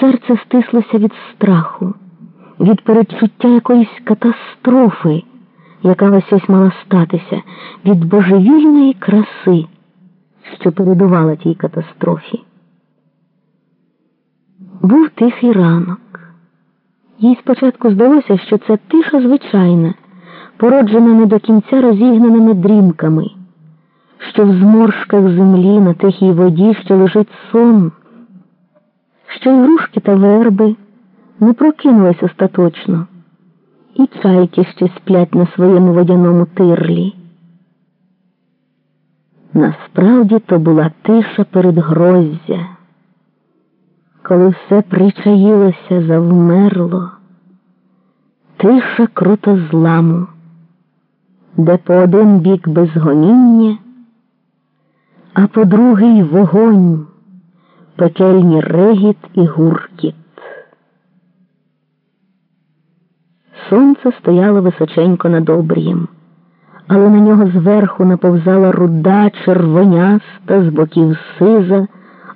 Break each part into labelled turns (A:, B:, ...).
A: Серце стислося від страху, від передчуття якоїсь катастрофи, яка ось ось мала статися, від божевільної краси, що передувала тій катастрофі. Був тихий ранок. Їй спочатку здалося, що це тиша звичайна, породжена не до кінця розігнаними дрімками, що в зморшках землі на тихій воді ще лежить сон, що й грушки та верби. Не прокинулись остаточно, і чайки ще сплять на своєму водяному тирлі. Насправді то була тиша передгроздя. Коли все причаїлося, завмерло, тиша крутозламу, де по один бік безгоніння, а по другий вогонь, пекельні регіт і гуркіт. Сонце стояло височенько над обрієм, але на нього зверху наповзала руда червоняста з боків сиза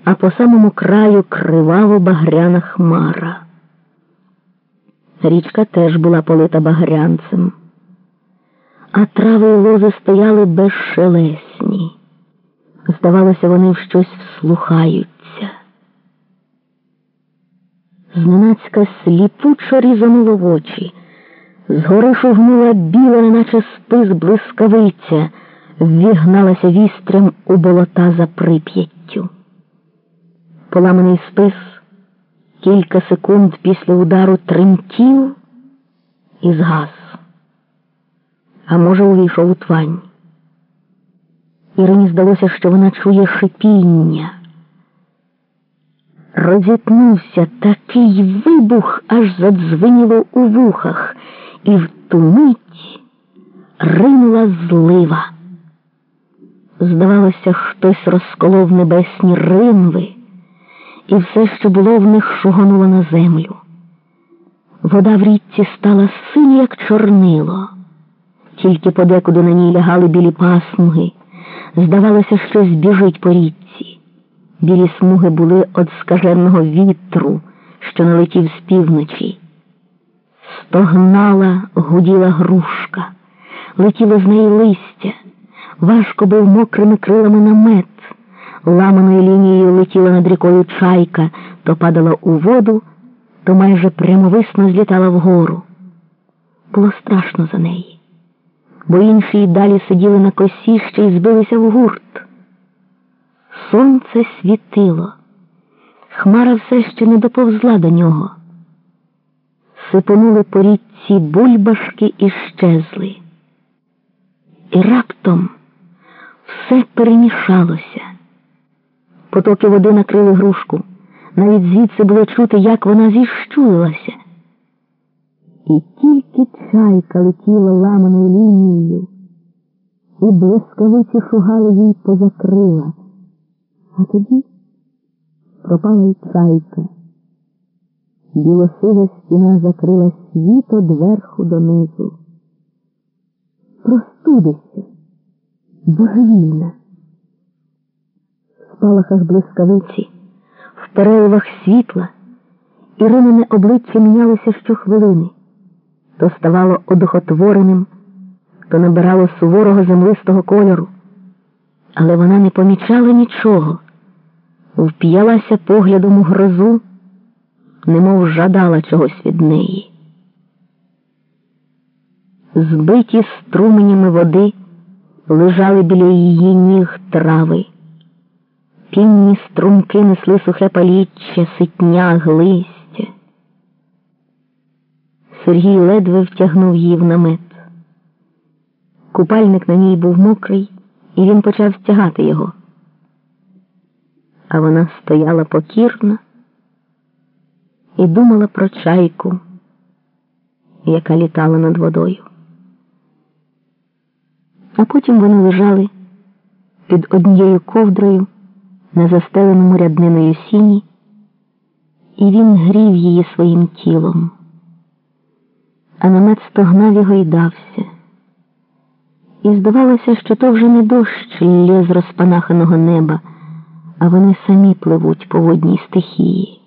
A: а по самому краю криваво багряна хмара. Річка теж була полита багрянцем, а трави й лози стояли безшелесні. Здавалося, вони в щось вслухаються. Зненацька сліпучо різануло в очі, згори шугнула біла, неначе спис блискавиця, ввігналася вістрям у болота за прип'яттю. Поламаний спис кілька секунд після удару тремтів і згас, а може, увійшов у твань. Ірині здалося, що вона чує шипіння. Розітнувся такий вибух, аж задзвеніло у вухах, і в ту мить ринула злива. Здавалося, хтось розколов небесні ринви і все, що було в них, шугонуло на землю. Вода в річці стала синя, як чорнило, тільки подекуди на ній лягали білі пасмуги. Здавалося, щось біжить по річці. Білі смуги були від скаженого вітру, що налетів з півночі. Стогнала, гуділа грушка, летіло з неї листя, важко бив мокрими крилами намет ламаною лінією летіла над рікою чайка, то падала у воду, то майже прямовисно злітала вгору. Було страшно за неї, бо інші й далі сиділи на косі ще й збилися в гурт. Сонце світило, хмара все ще не доповзла до нього. Сипонули по річці бульбашки і щезли. І раптом все перемішалося. Потоки води накрили грушку. Навіть звідси було чути, як вона зіщулилася. І тільки чайка летіла ламаною лінією, і блискавиці шугали їй поза крила. А тоді пропала й чайка. Білосива стіна закрила світо дверху донизу. Простудися, божевільна спалахах блискавиці, в переливах світла, Іринине обличчя мінялося щохвилини, то ставало одухотвореним, то набирало суворого землистого кольору, але вона не помічала нічого, вп'ялася поглядом у грозу, немов жадала чогось від неї. Збиті струменями води лежали біля її ніг трави. Пінні струмки несли сухе паліччя, ситня, глистя. Сергій ледве втягнув її в намет. Купальник на ній був мокрий, і він почав стягати його. А вона стояла покірно і думала про чайку, яка літала над водою. А потім вони лежали під однією ковдрою на застеленому рядниною сіні, і він грів її своїм тілом, а намет стогнав і гойдався. І здавалося, що то вже не дощ лє з розпанаханого неба, а вони самі пливуть по водній стихії.